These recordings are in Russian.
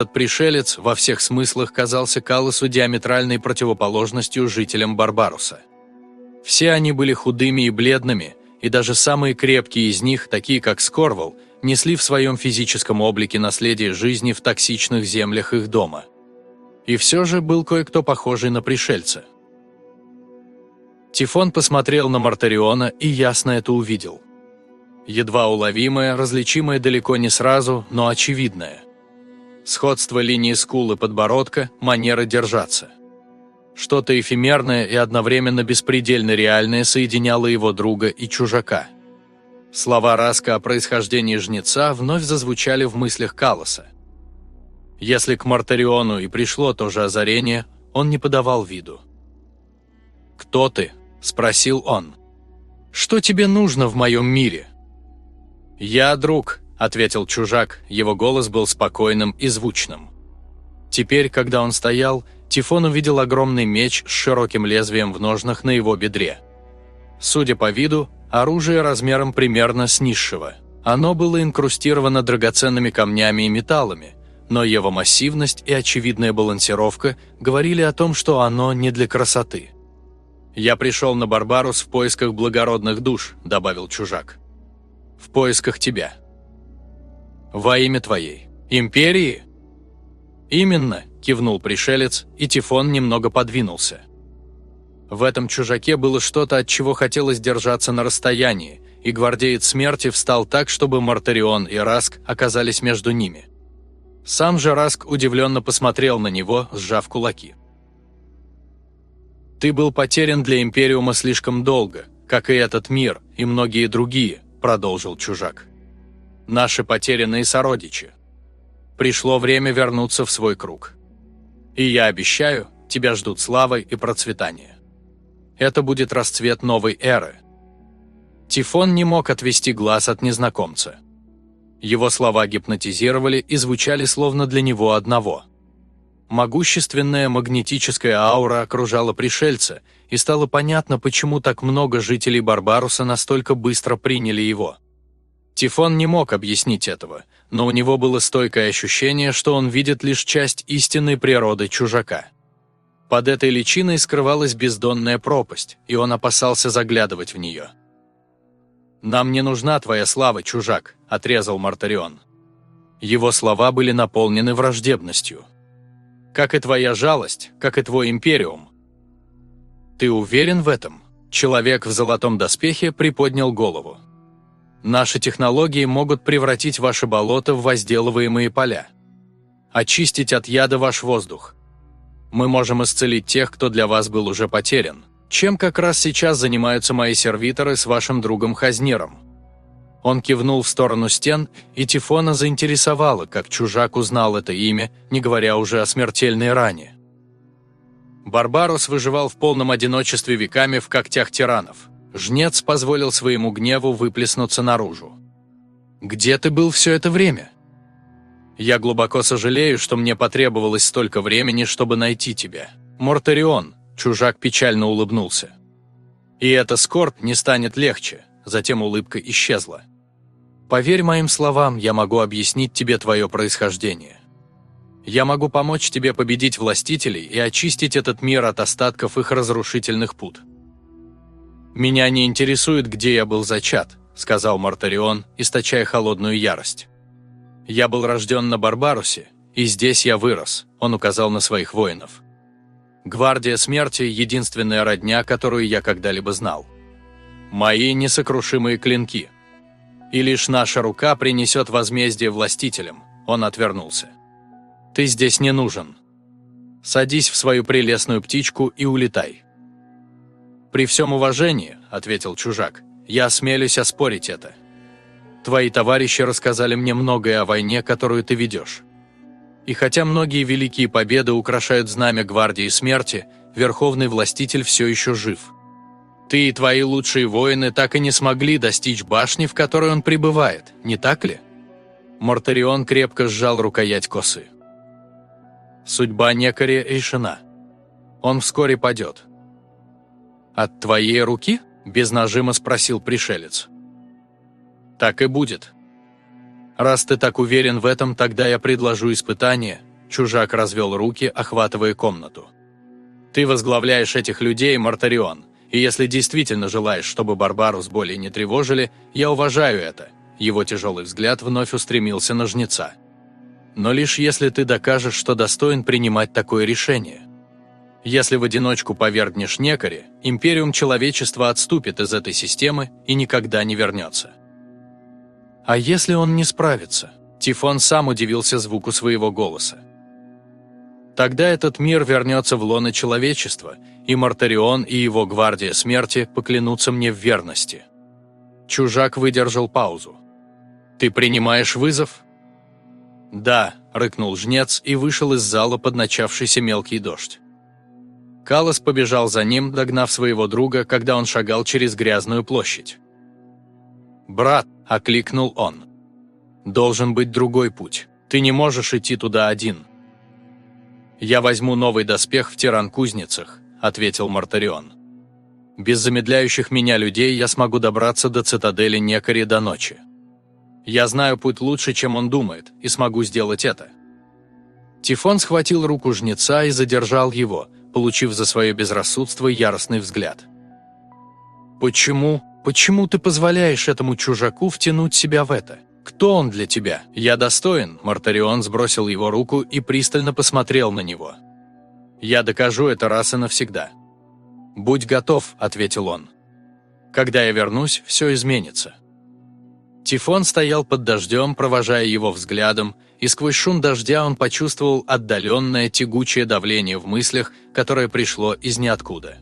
Этот пришелец во всех смыслах казался Калосу диаметральной противоположностью жителям Барбаруса. Все они были худыми и бледными, и даже самые крепкие из них, такие как Скорвал, несли в своем физическом облике наследие жизни в токсичных землях их дома. И все же был кое-кто похожий на пришельца. Тифон посмотрел на Мартариона и ясно это увидел. Едва уловимое, различимое далеко не сразу, но очевидное сходство линии скулы подбородка, манеры держаться. Что-то эфемерное и одновременно беспредельно реальное соединяло его друга и чужака. Слова Раска о происхождении жнеца вновь зазвучали в мыслях Калоса. Если к Мартариону и пришло то же озарение, он не подавал виду. «Кто ты?» – спросил он. «Что тебе нужно в моем мире?» «Я друг», – ответил чужак, его голос был спокойным и звучным. Теперь, когда он стоял, Тифон увидел огромный меч с широким лезвием в ножнах на его бедре. Судя по виду, оружие размером примерно с низшего. Оно было инкрустировано драгоценными камнями и металлами, но его массивность и очевидная балансировка говорили о том, что оно не для красоты. «Я пришел на Барбарус в поисках благородных душ», – добавил чужак. «В поисках тебя». «Во имя твоей. Империи?» «Именно», – кивнул пришелец, и Тифон немного подвинулся. В этом чужаке было что-то, от чего хотелось держаться на расстоянии, и гвардеец смерти встал так, чтобы Мартарион и Раск оказались между ними. Сам же Раск удивленно посмотрел на него, сжав кулаки. «Ты был потерян для Империума слишком долго, как и этот мир, и многие другие», – продолжил чужак наши потерянные сородичи. Пришло время вернуться в свой круг. И я обещаю, тебя ждут слава и процветание. Это будет расцвет новой эры. Тифон не мог отвести глаз от незнакомца. Его слова гипнотизировали и звучали словно для него одного. Могущественная магнетическая аура окружала пришельца, и стало понятно, почему так много жителей Барбаруса настолько быстро приняли его. Тифон не мог объяснить этого, но у него было стойкое ощущение, что он видит лишь часть истинной природы чужака. Под этой личиной скрывалась бездонная пропасть, и он опасался заглядывать в нее. «Нам не нужна твоя слава, чужак», – отрезал Мартарион. Его слова были наполнены враждебностью. «Как и твоя жалость, как и твой империум». «Ты уверен в этом?» Человек в золотом доспехе приподнял голову. Наши технологии могут превратить ваше болото в возделываемые поля. Очистить от яда ваш воздух. Мы можем исцелить тех, кто для вас был уже потерян. Чем как раз сейчас занимаются мои сервиторы с вашим другом Хазниром. Он кивнул в сторону стен, и Тифона заинтересовало, как чужак узнал это имя, не говоря уже о смертельной ране. Барбарус выживал в полном одиночестве веками в когтях тиранов. Жнец позволил своему гневу выплеснуться наружу. «Где ты был все это время?» «Я глубоко сожалею, что мне потребовалось столько времени, чтобы найти тебя. Мортарион», – чужак печально улыбнулся. «И эта скорбь не станет легче», – затем улыбка исчезла. «Поверь моим словам, я могу объяснить тебе твое происхождение. Я могу помочь тебе победить властителей и очистить этот мир от остатков их разрушительных пут. «Меня не интересует, где я был зачат», – сказал Мартарион, источая холодную ярость. «Я был рожден на Барбарусе, и здесь я вырос», – он указал на своих воинов. «Гвардия смерти – единственная родня, которую я когда-либо знал. Мои несокрушимые клинки. И лишь наша рука принесет возмездие властителям», – он отвернулся. «Ты здесь не нужен. Садись в свою прелестную птичку и улетай». «При всем уважении», – ответил чужак, – «я осмелюсь оспорить это. Твои товарищи рассказали мне многое о войне, которую ты ведешь. И хотя многие великие победы украшают знамя Гвардии Смерти, Верховный Властитель все еще жив. Ты и твои лучшие воины так и не смогли достичь башни, в которой он пребывает, не так ли?» Мортарион крепко сжал рукоять косы. «Судьба некоря решена. Он вскоре падет. «От твоей руки?» – без нажима спросил пришелец. «Так и будет. Раз ты так уверен в этом, тогда я предложу испытание, чужак развел руки, охватывая комнату. «Ты возглавляешь этих людей, Мартарион, и если действительно желаешь, чтобы Барбарус более не тревожили, я уважаю это». Его тяжелый взгляд вновь устремился на жнеца. «Но лишь если ты докажешь, что достоин принимать такое решение. Если в одиночку повергнешь некоре, Империум человечества отступит из этой системы и никогда не вернется». «А если он не справится?» Тифон сам удивился звуку своего голоса. Тогда этот мир вернется в лоно человечества, и Мартарион и его гвардия смерти поклянутся мне в верности. Чужак выдержал паузу. «Ты принимаешь вызов?» «Да», — рыкнул жнец и вышел из зала под начавшийся мелкий дождь. Калос побежал за ним, догнав своего друга, когда он шагал через грязную площадь. «Брат», — окликнул он, — «должен быть другой путь. Ты не можешь идти туда один». «Я возьму новый доспех в тиран-кузницах», — ответил Мартарион. «Без замедляющих меня людей я смогу добраться до цитадели Некари до ночи. Я знаю путь лучше, чем он думает, и смогу сделать это». Тифон схватил руку жнеца и задержал его, получив за свое безрассудство яростный взгляд. «Почему? Почему ты позволяешь этому чужаку втянуть себя в это? «Кто он для тебя? Я достоин», – Мартарион сбросил его руку и пристально посмотрел на него. «Я докажу это раз и навсегда». «Будь готов», – ответил он. «Когда я вернусь, все изменится». Тифон стоял под дождем, провожая его взглядом, и сквозь шум дождя он почувствовал отдаленное тягучее давление в мыслях, которое пришло из ниоткуда.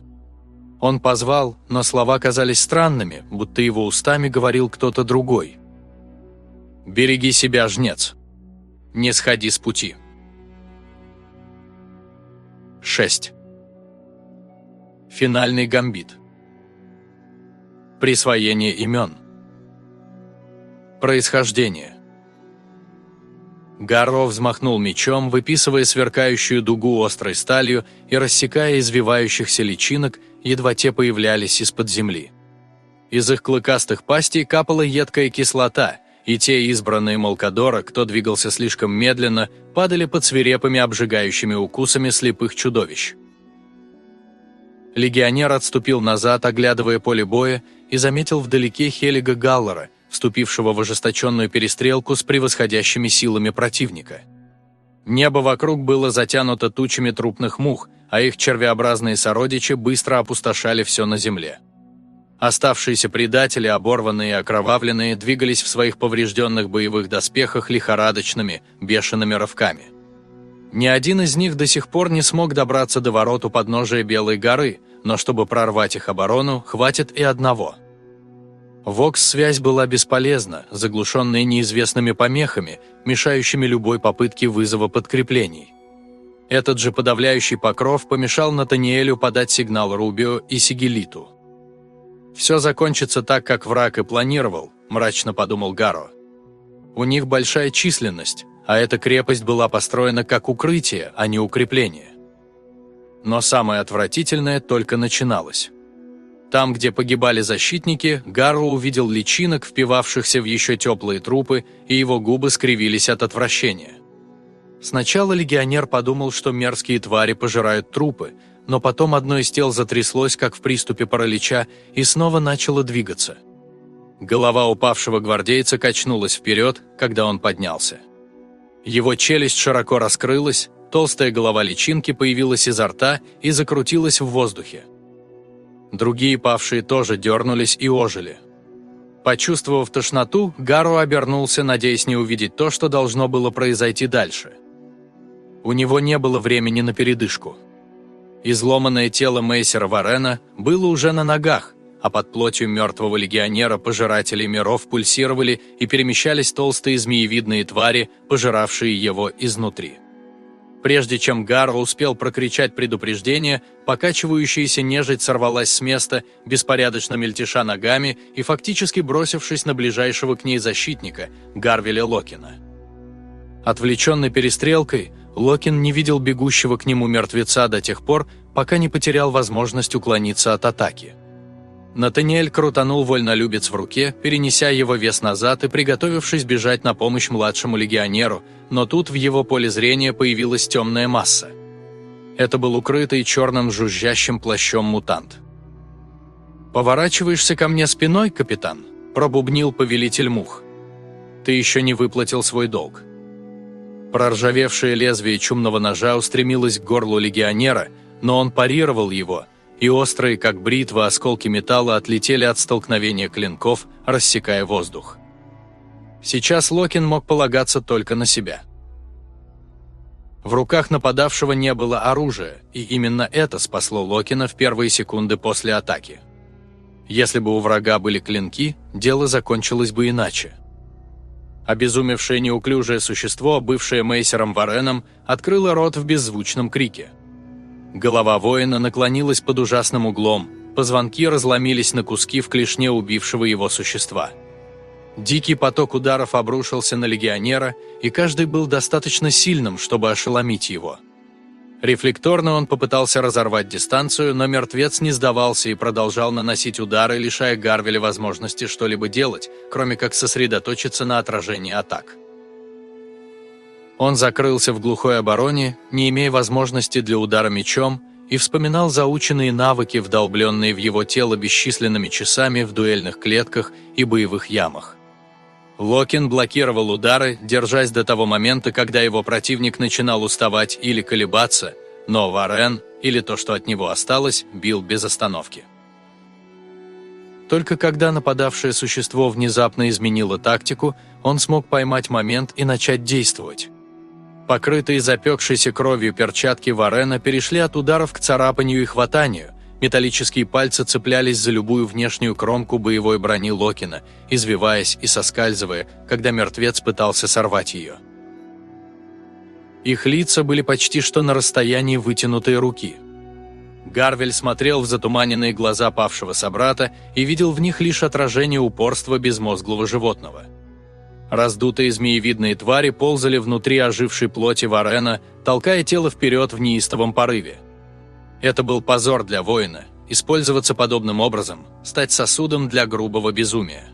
Он позвал, но слова казались странными, будто его устами говорил кто-то другой – Береги себя, жнец. Не сходи с пути. 6. Финальный гамбит. Присвоение имен. Происхождение. Гарро взмахнул мечом, выписывая сверкающую дугу острой сталью и рассекая извивающихся личинок, едва те появлялись из-под земли. Из их клыкастых пастей капала едкая кислота, и те избранные Малкадора, кто двигался слишком медленно, падали под свирепыми обжигающими укусами слепых чудовищ. Легионер отступил назад, оглядывая поле боя, и заметил вдалеке Хелига Галлера, вступившего в ожесточенную перестрелку с превосходящими силами противника. Небо вокруг было затянуто тучами трупных мух, а их червеобразные сородичи быстро опустошали все на земле. Оставшиеся предатели, оборванные и окровавленные, двигались в своих поврежденных боевых доспехах лихорадочными, бешеными рывками. Ни один из них до сих пор не смог добраться до ворот у подножия Белой горы, но чтобы прорвать их оборону, хватит и одного. Вокс-связь была бесполезна, заглушенная неизвестными помехами, мешающими любой попытке вызова подкреплений. Этот же подавляющий покров помешал Натаниэлю подать сигнал Рубио и Сигелиту. «Все закончится так, как враг и планировал», – мрачно подумал Гаро. «У них большая численность, а эта крепость была построена как укрытие, а не укрепление». Но самое отвратительное только начиналось. Там, где погибали защитники, Гаро увидел личинок, впивавшихся в еще теплые трупы, и его губы скривились от отвращения. Сначала легионер подумал, что мерзкие твари пожирают трупы, но потом одно из тел затряслось, как в приступе паралича, и снова начало двигаться. Голова упавшего гвардейца качнулась вперед, когда он поднялся. Его челюсть широко раскрылась, толстая голова личинки появилась изо рта и закрутилась в воздухе. Другие павшие тоже дернулись и ожили. Почувствовав тошноту, Гару обернулся, надеясь не увидеть то, что должно было произойти дальше. У него не было времени на передышку. Изломанное тело Мейсера Варена было уже на ногах, а под плотью мертвого легионера пожиратели миров пульсировали и перемещались толстые змеевидные твари, пожиравшие его изнутри. Прежде чем Гарро успел прокричать предупреждение, покачивающаяся нежить сорвалась с места, беспорядочно мельтеша ногами и фактически бросившись на ближайшего к ней защитника, Гарвеля Локина. Отвлеченный перестрелкой, Локин не видел бегущего к нему мертвеца до тех пор, пока не потерял возможность уклониться от атаки. Натаниэль крутанул вольнолюбец в руке, перенеся его вес назад и приготовившись бежать на помощь младшему легионеру, но тут в его поле зрения появилась темная масса. Это был укрытый черным жужжащим плащом мутант. «Поворачиваешься ко мне спиной, капитан?» – пробубнил повелитель мух. «Ты еще не выплатил свой долг». Проржавевшее лезвие чумного ножа устремилось к горлу легионера, но он парировал его – и острые, как бритва, осколки металла отлетели от столкновения клинков, рассекая воздух. Сейчас Локин мог полагаться только на себя. В руках нападавшего не было оружия, и именно это спасло Локина в первые секунды после атаки. Если бы у врага были клинки, дело закончилось бы иначе. Обезумевшее неуклюжее существо, бывшее Мейсером Вареном, открыло рот в беззвучном крике – Голова воина наклонилась под ужасным углом, позвонки разломились на куски в клешне убившего его существа. Дикий поток ударов обрушился на легионера, и каждый был достаточно сильным, чтобы ошеломить его. Рефлекторно он попытался разорвать дистанцию, но мертвец не сдавался и продолжал наносить удары, лишая Гарвеля возможности что-либо делать, кроме как сосредоточиться на отражении атак. Он закрылся в глухой обороне, не имея возможности для удара мечом, и вспоминал заученные навыки, вдолбленные в его тело бесчисленными часами в дуэльных клетках и боевых ямах. Локин блокировал удары, держась до того момента, когда его противник начинал уставать или колебаться, но Варен, или то, что от него осталось, бил без остановки. Только когда нападавшее существо внезапно изменило тактику, он смог поймать момент и начать действовать. Покрытые запекшейся кровью перчатки Варена перешли от ударов к царапанию и хватанию. Металлические пальцы цеплялись за любую внешнюю кромку боевой брони Локина, извиваясь и соскальзывая, когда мертвец пытался сорвать ее. Их лица были почти что на расстоянии вытянутой руки. Гарвель смотрел в затуманенные глаза павшего собрата и видел в них лишь отражение упорства безмозглого животного – Раздутые змеевидные твари ползали внутри ожившей плоти Варена, толкая тело вперед в неистовом порыве. Это был позор для воина, использоваться подобным образом, стать сосудом для грубого безумия.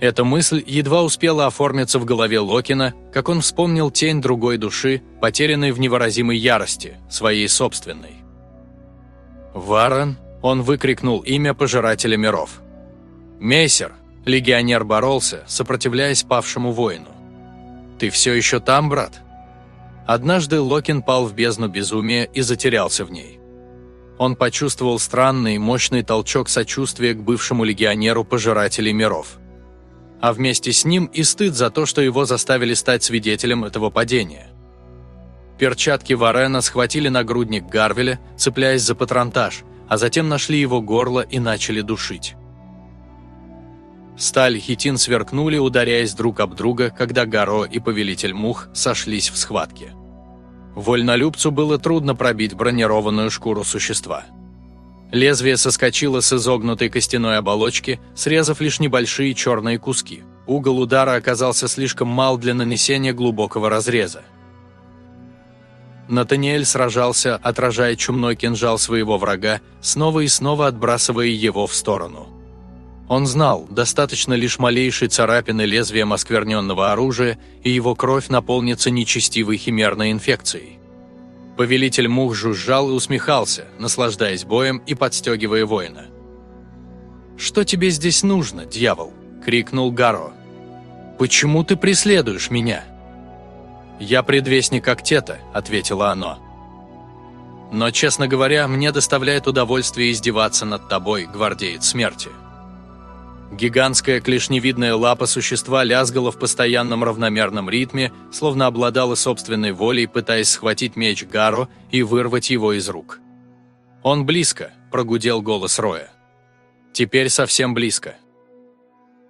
Эта мысль едва успела оформиться в голове Локина, как он вспомнил тень другой души, потерянной в невыразимой ярости, своей собственной. «Варен!» – он выкрикнул имя пожирателя миров. «Мессер!» Легионер боролся, сопротивляясь павшему воину. «Ты все еще там, брат?» Однажды Локин пал в бездну безумия и затерялся в ней. Он почувствовал странный, мощный толчок сочувствия к бывшему легионеру пожирателей миров. А вместе с ним и стыд за то, что его заставили стать свидетелем этого падения. Перчатки Варена схватили нагрудник Гарвеля, цепляясь за патронтаж, а затем нашли его горло и начали душить. Сталь и хитин сверкнули, ударяясь друг об друга, когда Гаро и Повелитель Мух сошлись в схватке. Вольнолюбцу было трудно пробить бронированную шкуру существа. Лезвие соскочило с изогнутой костяной оболочки, срезав лишь небольшие черные куски. Угол удара оказался слишком мал для нанесения глубокого разреза. Натаниэль сражался, отражая чумной кинжал своего врага, снова и снова отбрасывая его в сторону. Он знал, достаточно лишь малейшей царапины лезвием оскверненного оружия, и его кровь наполнится нечестивой химерной инфекцией. Повелитель мух жужжал и усмехался, наслаждаясь боем и подстегивая воина. «Что тебе здесь нужно, дьявол?» – крикнул Гаро. «Почему ты преследуешь меня?» «Я предвестник Актета», – ответило оно. «Но, честно говоря, мне доставляет удовольствие издеваться над тобой, гвардеец смерти». Гигантская клешневидная лапа существа лязгала в постоянном равномерном ритме, словно обладала собственной волей, пытаясь схватить меч Гаро и вырвать его из рук. «Он близко», – прогудел голос Роя. «Теперь совсем близко».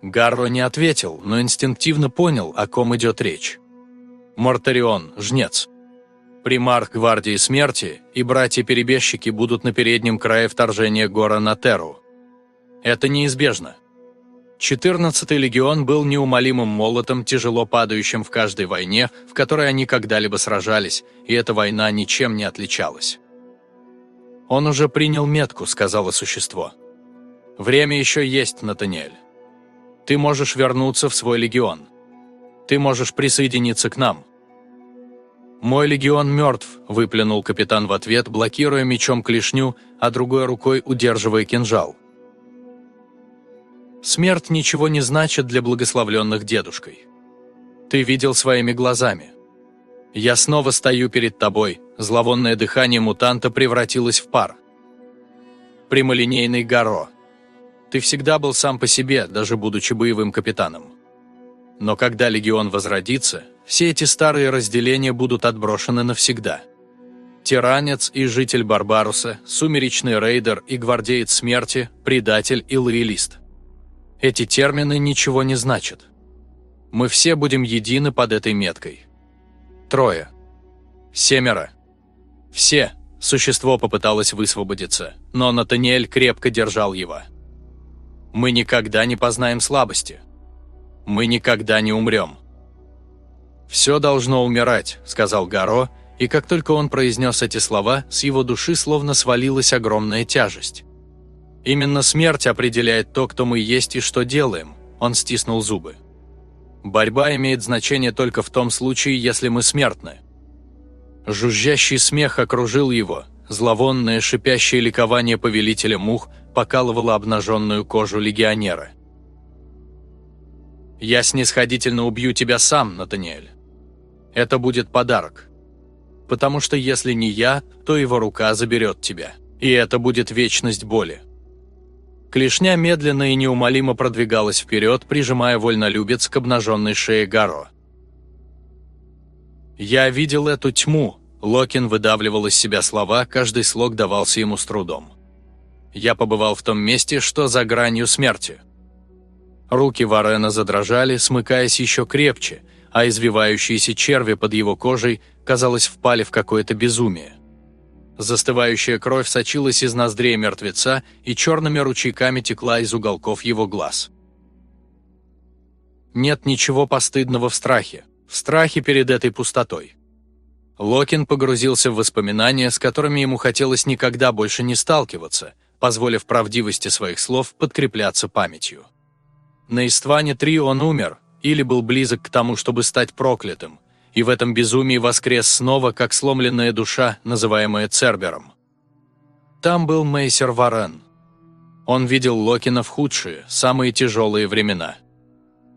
Гарро не ответил, но инстинктивно понял, о ком идет речь. Мортарион, жнец. Примар Гвардии Смерти и братья-перебежчики будут на переднем крае вторжения Гора на Терру. Это неизбежно. 14-й легион был неумолимым молотом, тяжело падающим в каждой войне, в которой они когда-либо сражались, и эта война ничем не отличалась. «Он уже принял метку», — сказала существо. Время еще есть, Натаниэль. Ты можешь вернуться в свой легион. Ты можешь присоединиться к нам. «Мой легион мертв», – выплюнул капитан в ответ, блокируя мечом клешню, а другой рукой удерживая кинжал. Смерть ничего не значит для благословленных дедушкой. Ты видел своими глазами. Я снова стою перед тобой, зловонное дыхание мутанта превратилось в пар. Прямолинейный Гаро. Ты всегда был сам по себе, даже будучи боевым капитаном. Но когда легион возродится, все эти старые разделения будут отброшены навсегда. Тиранец и житель Барбаруса, сумеречный рейдер и гвардеец смерти, предатель и лоялист. Эти термины ничего не значат. Мы все будем едины под этой меткой. Трое. Семеро. Все. Существо попыталось высвободиться, но Натаниэль крепко держал его. Мы никогда не познаем слабости. Мы никогда не умрем. «Все должно умирать», – сказал Гаро, и как только он произнес эти слова, с его души словно свалилась огромная тяжесть. «Именно смерть определяет то, кто мы есть и что делаем», – он стиснул зубы. «Борьба имеет значение только в том случае, если мы смертны». Жужжащий смех окружил его, зловонное шипящее ликование повелителя мух покалывало обнаженную кожу легионера. «Я снисходительно убью тебя сам, Натаниэль. Это будет подарок. Потому что если не я, то его рука заберет тебя. И это будет вечность боли. Клешня медленно и неумолимо продвигалась вперед, прижимая вольнолюбец к обнаженной шее Гаро. «Я видел эту тьму», – Локин выдавливал из себя слова, каждый слог давался ему с трудом. «Я побывал в том месте, что за гранью смерти». Руки Варена задрожали, смыкаясь еще крепче, а извивающиеся черви под его кожей, казалось, впали в какое-то безумие. Застывающая кровь сочилась из ноздрей мертвеца и черными ручейками текла из уголков его глаз. Нет ничего постыдного в страхе, в страхе перед этой пустотой. Локин погрузился в воспоминания, с которыми ему хотелось никогда больше не сталкиваться, позволив правдивости своих слов подкрепляться памятью. На Истване-3 он умер, или был близок к тому, чтобы стать проклятым, и в этом безумии воскрес снова, как сломленная душа, называемая Цербером. Там был Мейсер Варен. Он видел Локина в худшие, самые тяжелые времена.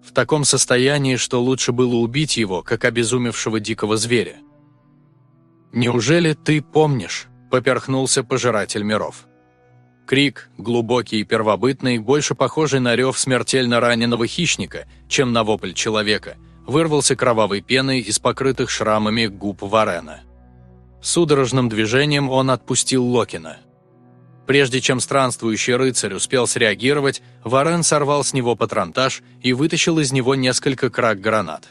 В таком состоянии, что лучше было убить его, как обезумевшего дикого зверя. «Неужели ты помнишь?» – поперхнулся пожиратель миров. Крик, глубокий и первобытный, больше похожий на рев смертельно раненого хищника, чем на вопль человека, вырвался кровавой пеной из покрытых шрамами губ Варена. Судорожным движением он отпустил Локина. Прежде чем странствующий рыцарь успел среагировать, Варен сорвал с него патронтаж и вытащил из него несколько крак-гранат.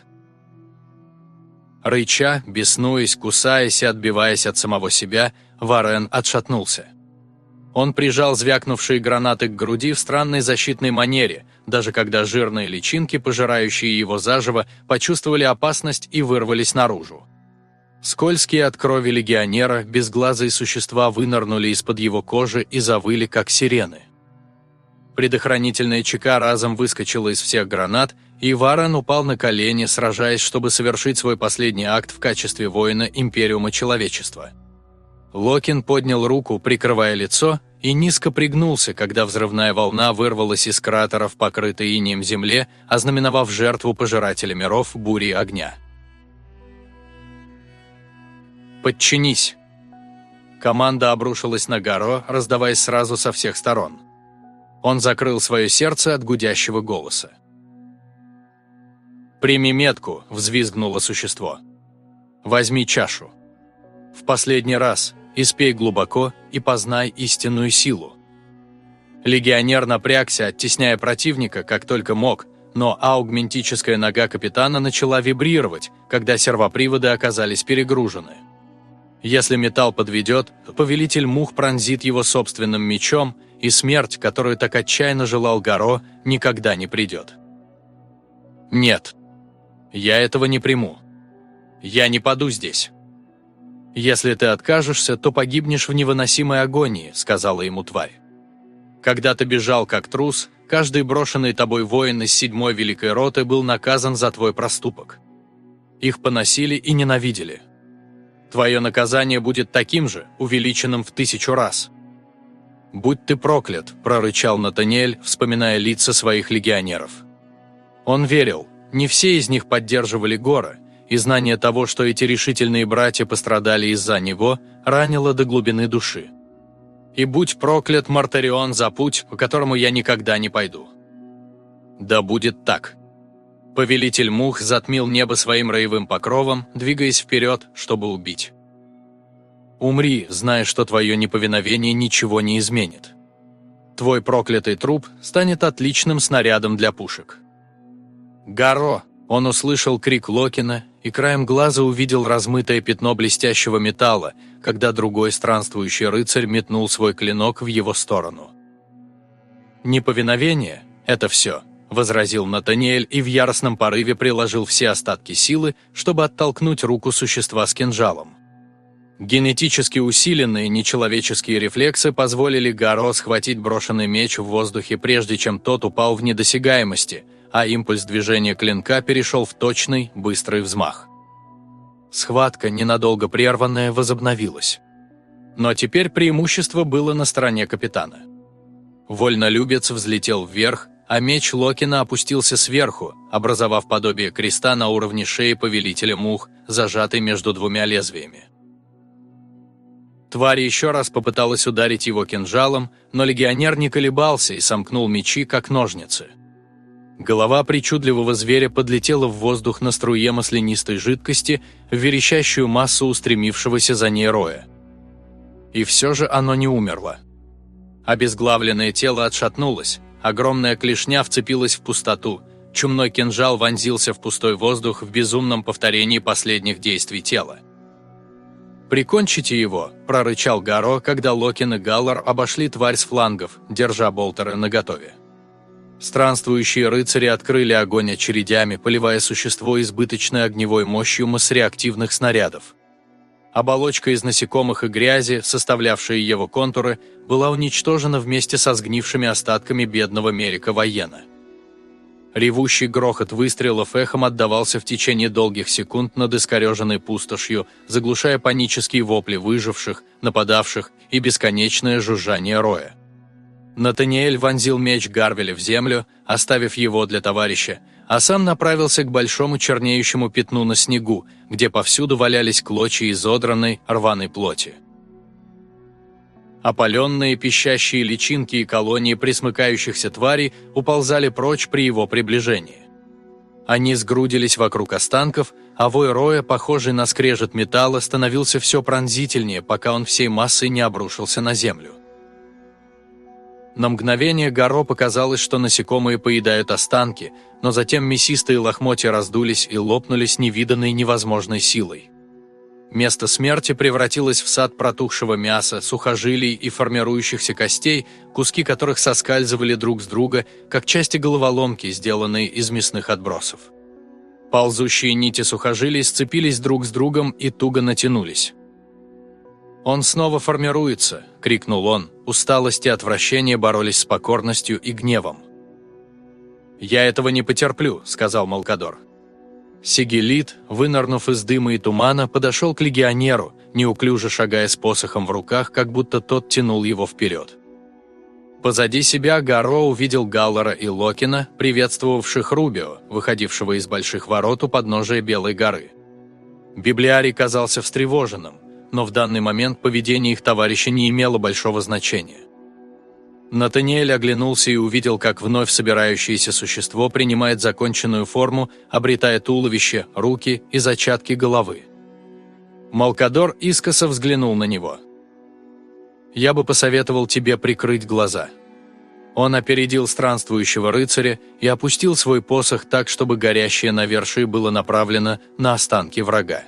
Рыча, беснуясь, кусаясь и отбиваясь от самого себя, Варен отшатнулся. Он прижал звякнувшие гранаты к груди в странной защитной манере, даже когда жирные личинки, пожирающие его заживо, почувствовали опасность и вырвались наружу. Скользкие от крови легионера, безглазые существа вынырнули из-под его кожи и завыли, как сирены. Предохранительная чека разом выскочила из всех гранат, и Варен упал на колени, сражаясь, чтобы совершить свой последний акт в качестве воина Империума Человечества – Локин поднял руку, прикрывая лицо, и низко пригнулся, когда взрывная волна вырвалась из кратера в покрытой инеем земле, ознаменовав жертву пожирателя миров бури огня. «Подчинись!» Команда обрушилась на Гаро, раздаваясь сразу со всех сторон. Он закрыл свое сердце от гудящего голоса. «Прими метку!» – взвизгнуло существо. «Возьми чашу!» «В последний раз!» Испей глубоко и познай истинную силу. Легионер напрягся, оттесняя противника, как только мог, но аугментическая нога капитана начала вибрировать, когда сервоприводы оказались перегружены. Если металл подведет, повелитель мух пронзит его собственным мечом, и смерть, которую так отчаянно желал Гаро, никогда не придет. Нет, я этого не приму. Я не паду здесь. «Если ты откажешься, то погибнешь в невыносимой агонии», — сказала ему тварь. Когда ты бежал как трус, каждый брошенный тобой воин из седьмой великой роты был наказан за твой проступок. Их поносили и ненавидели. Твое наказание будет таким же, увеличенным в тысячу раз. «Будь ты проклят», – прорычал Натаниэль, вспоминая лица своих легионеров. Он верил, не все из них поддерживали Гора, и знание того, что эти решительные братья пострадали из-за него, ранило до глубины души. «И будь проклят, Мартарион, за путь, по которому я никогда не пойду». «Да будет так». Повелитель мух затмил небо своим роевым покровом, двигаясь вперед, чтобы убить. «Умри, зная, что твое неповиновение ничего не изменит. Твой проклятый труп станет отличным снарядом для пушек». «Гаро!» Он услышал крик Локина и краем глаза увидел размытое пятно блестящего металла, когда другой странствующий рыцарь метнул свой клинок в его сторону. «Неповиновение – это все», – возразил Натаниэль и в яростном порыве приложил все остатки силы, чтобы оттолкнуть руку существа с кинжалом. Генетически усиленные нечеловеческие рефлексы позволили Гаро схватить брошенный меч в воздухе, прежде чем тот упал в недосягаемости – а импульс движения клинка перешел в точный, быстрый взмах. Схватка, ненадолго прерванная, возобновилась. Но теперь преимущество было на стороне капитана. Вольнолюбец взлетел вверх, а меч Локина опустился сверху, образовав подобие креста на уровне шеи повелителя мух, зажатый между двумя лезвиями. Тварь еще раз попыталась ударить его кинжалом, но легионер не колебался и сомкнул мечи, как ножницы – Голова причудливого зверя подлетела в воздух на струе маслянистой жидкости в верещащую массу устремившегося за ней роя. И все же оно не умерло. Обезглавленное тело отшатнулось, огромная клешня вцепилась в пустоту, чумной кинжал вонзился в пустой воздух в безумном повторении последних действий тела. «Прикончите его!» – прорычал Гаро, когда Локин и Галлар обошли тварь с флангов, держа болтеры наготове. Странствующие рыцари открыли огонь очередями, поливая существо избыточной огневой мощью массреактивных снарядов. Оболочка из насекомых и грязи, составлявшая его контуры, была уничтожена вместе со сгнившими остатками бедного Мерика воена. Ревущий грохот выстрелов эхом отдавался в течение долгих секунд над искореженной пустошью, заглушая панические вопли выживших, нападавших и бесконечное жужжание роя. Натаниэль вонзил меч Гарвеля в землю, оставив его для товарища, а сам направился к большому чернеющему пятну на снегу, где повсюду валялись клочья изодранной, рваной плоти. Опаленные пищащие личинки и колонии присмыкающихся тварей уползали прочь при его приближении. Они сгрудились вокруг останков, а вой роя, похожий на скрежет металла, становился все пронзительнее, пока он всей массой не обрушился на землю. На мгновение Гаро показалось, что насекомые поедают останки, но затем мясистые лохмотья раздулись и лопнули с невиданной невозможной силой. Место смерти превратилось в сад протухшего мяса, сухожилий и формирующихся костей, куски которых соскальзывали друг с друга, как части головоломки, сделанные из мясных отбросов. Ползущие нити сухожилий сцепились друг с другом и туго натянулись. «Он снова формируется!» – крикнул он. Усталость и отвращение боролись с покорностью и гневом. «Я этого не потерплю», – сказал Малкадор. Сигелит, вынырнув из дыма и тумана, подошел к легионеру, неуклюже шагая с посохом в руках, как будто тот тянул его вперед. Позади себя Гаро увидел Галлара и Локина, приветствовавших Рубио, выходившего из больших ворот у подножия Белой горы. Библиарий казался встревоженным – но в данный момент поведение их товарища не имело большого значения. Натаниэль оглянулся и увидел, как вновь собирающееся существо принимает законченную форму, обретая туловище, руки и зачатки головы. Малкадор искоса взглянул на него. «Я бы посоветовал тебе прикрыть глаза». Он опередил странствующего рыцаря и опустил свой посох так, чтобы горящее навершие было направлено на останки врага.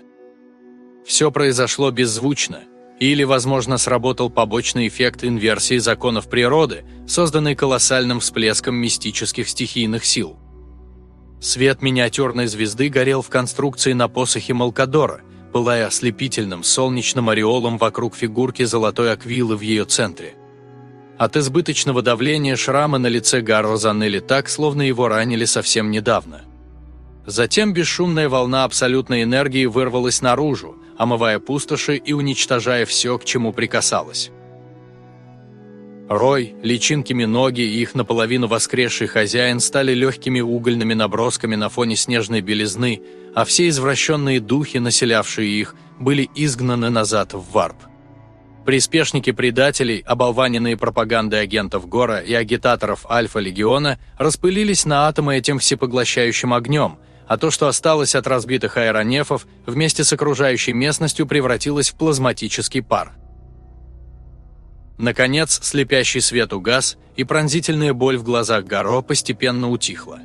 Все произошло беззвучно, или, возможно, сработал побочный эффект инверсии законов природы, созданный колоссальным всплеском мистических стихийных сил. Свет миниатюрной звезды горел в конструкции на посохе Малкадора, пылая ослепительным солнечным ореолом вокруг фигурки золотой аквилы в ее центре. От избыточного давления шрамы на лице Гарро заныли так, словно его ранили совсем недавно. Затем бесшумная волна абсолютной энергии вырвалась наружу, омывая пустоши и уничтожая все, к чему прикасалась. Рой, личинками ноги и их наполовину воскресший хозяин стали легкими угольными набросками на фоне снежной белизны, а все извращенные духи, населявшие их, были изгнаны назад в варп. Приспешники предателей, оболваненные пропагандой агентов Гора и агитаторов Альфа-Легиона, распылились на атомы этим всепоглощающим огнем, а то, что осталось от разбитых аэронефов, вместе с окружающей местностью превратилось в плазматический пар. Наконец, слепящий свет угас, и пронзительная боль в глазах Гаро постепенно утихла.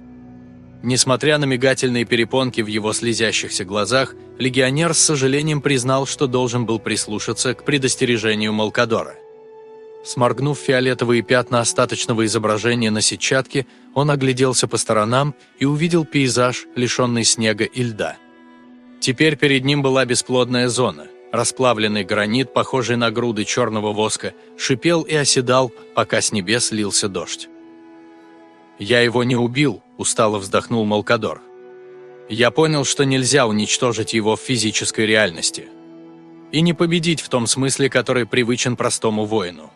Несмотря на мигательные перепонки в его слезящихся глазах, легионер с сожалением признал, что должен был прислушаться к предостережению Малкадора. Сморгнув фиолетовые пятна остаточного изображения на сетчатке, он огляделся по сторонам и увидел пейзаж, лишенный снега и льда. Теперь перед ним была бесплодная зона. Расплавленный гранит, похожий на груды черного воска, шипел и оседал, пока с небес лился дождь. «Я его не убил», – устало вздохнул Малкадор. «Я понял, что нельзя уничтожить его в физической реальности. И не победить в том смысле, который привычен простому воину».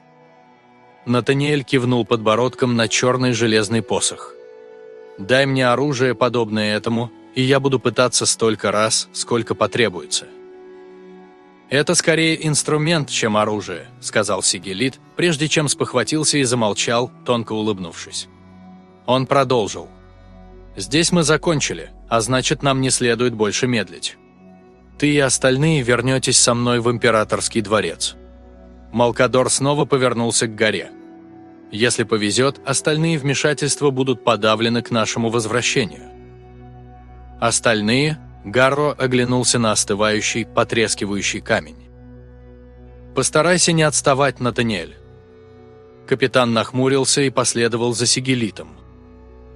Натаниэль кивнул подбородком на черный железный посох. «Дай мне оружие, подобное этому, и я буду пытаться столько раз, сколько потребуется». «Это скорее инструмент, чем оружие», – сказал Сигелит, прежде чем спохватился и замолчал, тонко улыбнувшись. Он продолжил. «Здесь мы закончили, а значит, нам не следует больше медлить. Ты и остальные вернетесь со мной в императорский дворец». Малкадор снова повернулся к горе. «Если повезет, остальные вмешательства будут подавлены к нашему возвращению». Остальные Гарро оглянулся на остывающий, потрескивающий камень. «Постарайся не отставать, Натаниэль». Капитан нахмурился и последовал за Сигелитом.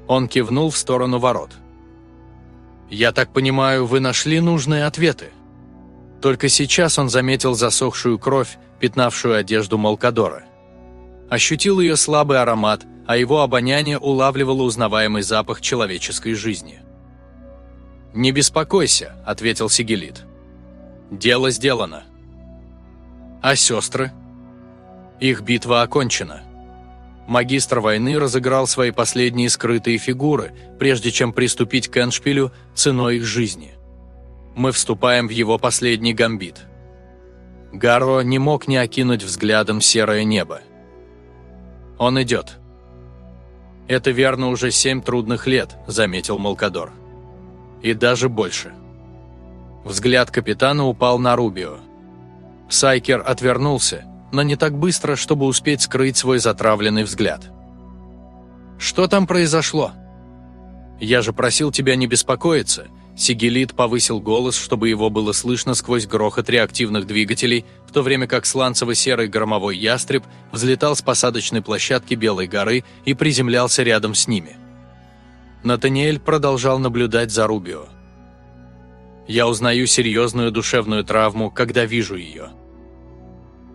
Он кивнул в сторону ворот. «Я так понимаю, вы нашли нужные ответы?» Только сейчас он заметил засохшую кровь, пятнавшую одежду Малкадора. Ощутил ее слабый аромат, а его обоняние улавливало узнаваемый запах человеческой жизни. «Не беспокойся», — ответил Сигелит. «Дело сделано». «А сестры?» «Их битва окончена». Магистр войны разыграл свои последние скрытые фигуры, прежде чем приступить к Эншпилю ценой их жизни. Мы вступаем в его последний гамбит. Гарро не мог не окинуть взглядом серое небо. Он идет. «Это верно уже семь трудных лет», — заметил Малкадор. «И даже больше». Взгляд капитана упал на Рубио. Сайкер отвернулся, но не так быстро, чтобы успеть скрыть свой затравленный взгляд. «Что там произошло?» «Я же просил тебя не беспокоиться», Сигелит повысил голос, чтобы его было слышно сквозь грохот реактивных двигателей, в то время как сланцево-серый громовой ястреб взлетал с посадочной площадки Белой горы и приземлялся рядом с ними. Натаниэль продолжал наблюдать за Рубио. «Я узнаю серьезную душевную травму, когда вижу ее»,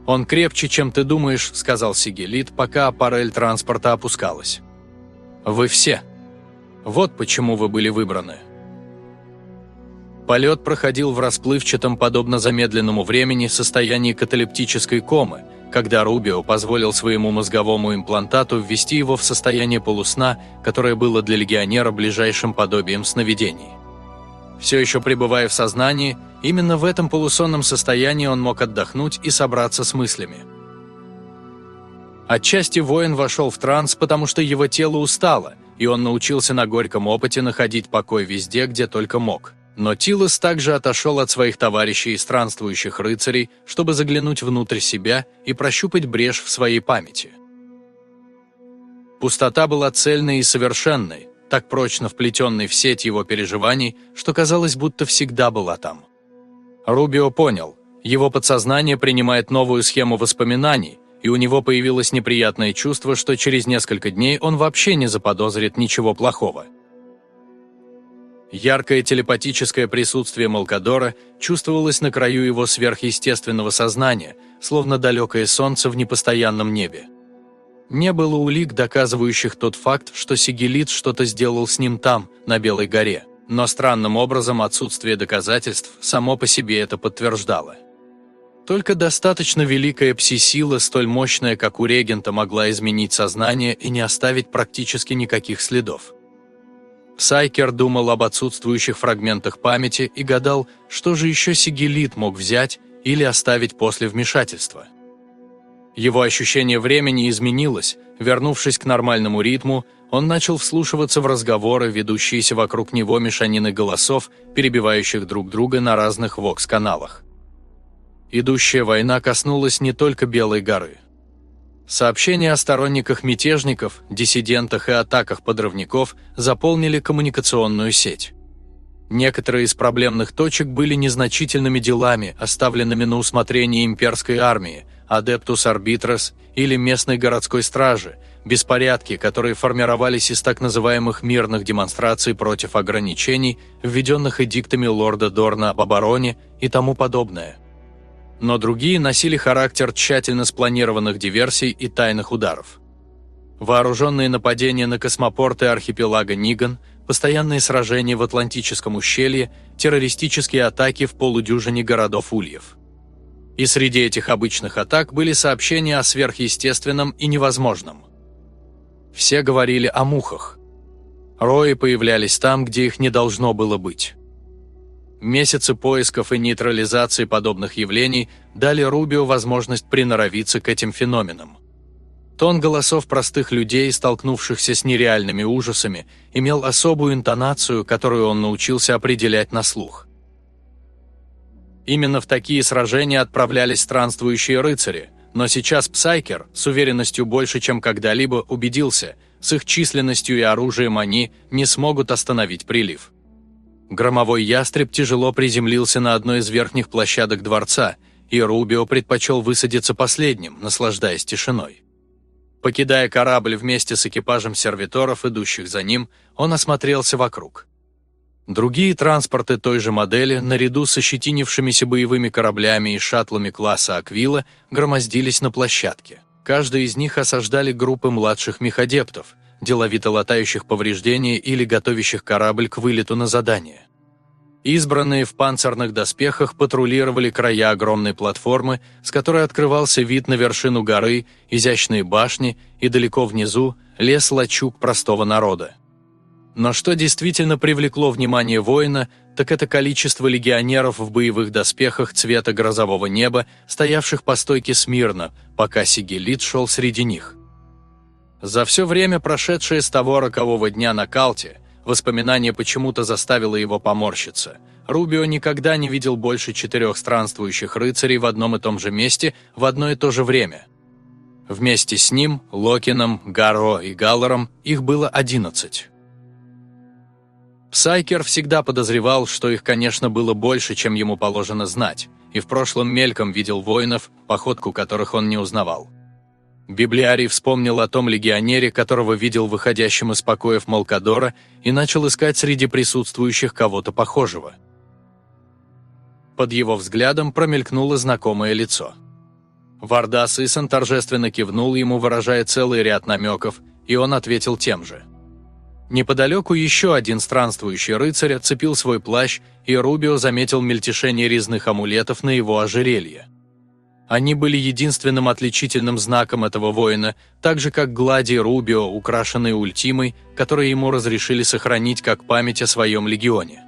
«Он крепче, чем ты думаешь», — сказал Сигелит, пока аппарель транспорта опускалась. «Вы все. Вот почему вы были выбраны». Полет проходил в расплывчатом, подобно замедленному времени, состоянии каталептической комы, когда Рубио позволил своему мозговому имплантату ввести его в состояние полусна, которое было для легионера ближайшим подобием сновидений. Все еще пребывая в сознании, именно в этом полусонном состоянии он мог отдохнуть и собраться с мыслями. Отчасти воин вошел в транс, потому что его тело устало, и он научился на горьком опыте находить покой везде, где только мог. Но Тилос также отошел от своих товарищей и странствующих рыцарей, чтобы заглянуть внутрь себя и прощупать брешь в своей памяти. Пустота была цельной и совершенной, так прочно вплетенный в сеть его переживаний, что казалось, будто всегда была там. Рубио понял, его подсознание принимает новую схему воспоминаний, и у него появилось неприятное чувство, что через несколько дней он вообще не заподозрит ничего плохого. Яркое телепатическое присутствие Малкадора чувствовалось на краю его сверхъестественного сознания, словно далекое солнце в непостоянном небе. Не было улик, доказывающих тот факт, что Сигелит что-то сделал с ним там, на Белой горе, но странным образом отсутствие доказательств само по себе это подтверждало. Только достаточно великая пси-сила, столь мощная, как у регента, могла изменить сознание и не оставить практически никаких следов. Сайкер думал об отсутствующих фрагментах памяти и гадал, что же еще Сигелит мог взять или оставить после вмешательства. Его ощущение времени изменилось, вернувшись к нормальному ритму, он начал вслушиваться в разговоры, ведущиеся вокруг него мешанины голосов, перебивающих друг друга на разных вокс-каналах. Идущая война коснулась не только Белой горы. Сообщения о сторонниках мятежников, диссидентах и атаках подрывников заполнили коммуникационную сеть. Некоторые из проблемных точек были незначительными делами, оставленными на усмотрение имперской армии, Адептус Арбитрос или местной городской стражи, беспорядки, которые формировались из так называемых мирных демонстраций против ограничений, введенных эдиктами лорда Дорна об обороне и тому подобное. Но другие носили характер тщательно спланированных диверсий и тайных ударов. Вооруженные нападения на космопорты архипелага Ниган, постоянные сражения в Атлантическом ущелье, террористические атаки в полудюжине городов Ульев – и среди этих обычных атак были сообщения о сверхъестественном и невозможном. Все говорили о мухах. Рои появлялись там, где их не должно было быть. Месяцы поисков и нейтрализации подобных явлений дали Рубио возможность приноровиться к этим феноменам. Тон голосов простых людей, столкнувшихся с нереальными ужасами, имел особую интонацию, которую он научился определять на слух. Именно в такие сражения отправлялись странствующие рыцари, но сейчас Псайкер с уверенностью больше, чем когда-либо, убедился, с их численностью и оружием они не смогут остановить прилив. Громовой ястреб тяжело приземлился на одной из верхних площадок дворца, и Рубио предпочел высадиться последним, наслаждаясь тишиной. Покидая корабль вместе с экипажем сервиторов, идущих за ним, он осмотрелся вокруг. Другие транспорты той же модели, наряду с ощетинившимися боевыми кораблями и шаттлами класса «Аквила», громоздились на площадке. Каждый из них осаждали группы младших меходептов, деловито латающих повреждения или готовящих корабль к вылету на задание. Избранные в панцирных доспехах патрулировали края огромной платформы, с которой открывался вид на вершину горы, изящные башни и далеко внизу лес лачуг простого народа. Но что действительно привлекло внимание воина, так это количество легионеров в боевых доспехах цвета грозового неба, стоявших по стойке смирно, пока Сигелит шел среди них. За все время, прошедшее с того рокового дня на Калте, воспоминание почему-то заставило его поморщиться. Рубио никогда не видел больше четырех странствующих рыцарей в одном и том же месте в одно и то же время. Вместе с ним, Локином, Гаро и Галлором их было одиннадцать. Псайкер всегда подозревал, что их, конечно, было больше, чем ему положено знать, и в прошлом мельком видел воинов, походку которых он не узнавал. Библиарий вспомнил о том легионере, которого видел выходящим из покоев Малкадора, и начал искать среди присутствующих кого-то похожего. Под его взглядом промелькнуло знакомое лицо. Вардас Исон торжественно кивнул ему, выражая целый ряд намеков, и он ответил тем же – Неподалеку еще один странствующий рыцарь отцепил свой плащ, и Рубио заметил мельтешение резных амулетов на его ожерелье. Они были единственным отличительным знаком этого воина, так же как глади Рубио, украшенные ультимой, которые ему разрешили сохранить как память о своем легионе.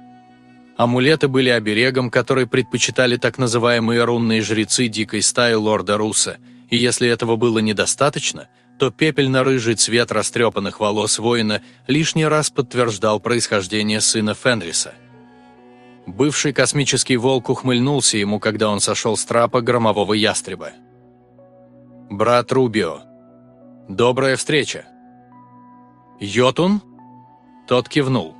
Амулеты были оберегом, который предпочитали так называемые рунные жрецы дикой стаи лорда Руса, и если этого было недостаточно – то пепельно-рыжий цвет растрепанных волос воина лишний раз подтверждал происхождение сына Фенриса. Бывший космический волк ухмыльнулся ему, когда он сошел с трапа громового ястреба. «Брат Рубио. Добрая встреча». «Йотун?» Тот кивнул.